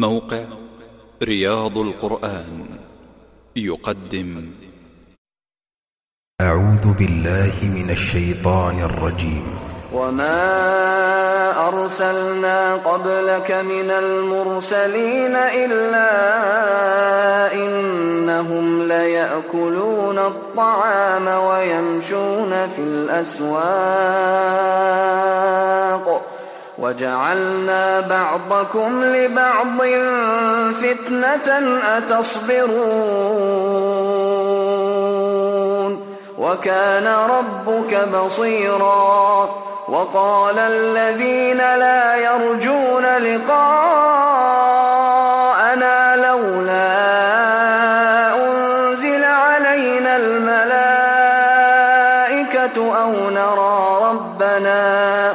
موقع رياض القرآن يقدم. أعوذ بالله من الشيطان الرجيم. وما أرسلنا قبلك من المرسلين إلا إنهم ليأكلون الطعام ويمشون في الأسواق. وجعلنا بعضكم لبعض فتنة أتصبرون. وكان ربك بصيرا. وقال الذين لا يرجون لقاءنا لولا أنزل علينا الملائكة أو نرى ربنا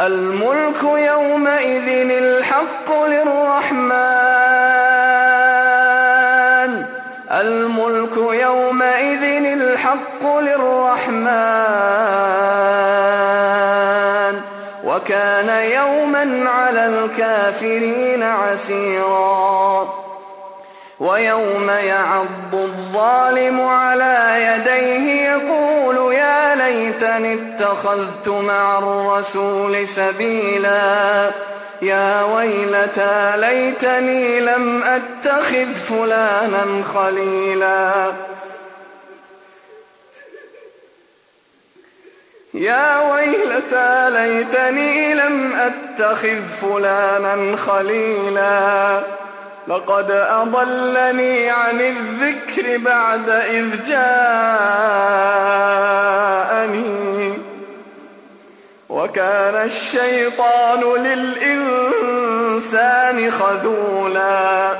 الملك يومئذ الحق للرحمن الملك يومئذ الحق للرحمن وكان يوما على الكافرين عسيرا ويوم يعض الظالم على ليتني اتخذت مع الرسول سبيلا. يا ويلتى ليتني لم أتخذ فلانا خليلا. يا ويلتى ليتني لم أتخذ فلانا خليلا. لقد أضلني عن الذكر بعد إذ جاءني وكان الشيطان للإنسان خذولا.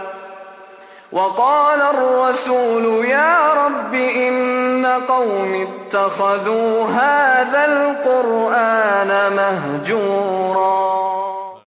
وقال الرسول يا رب إن قوم اتخذوا هذا القرآن مهجوراً.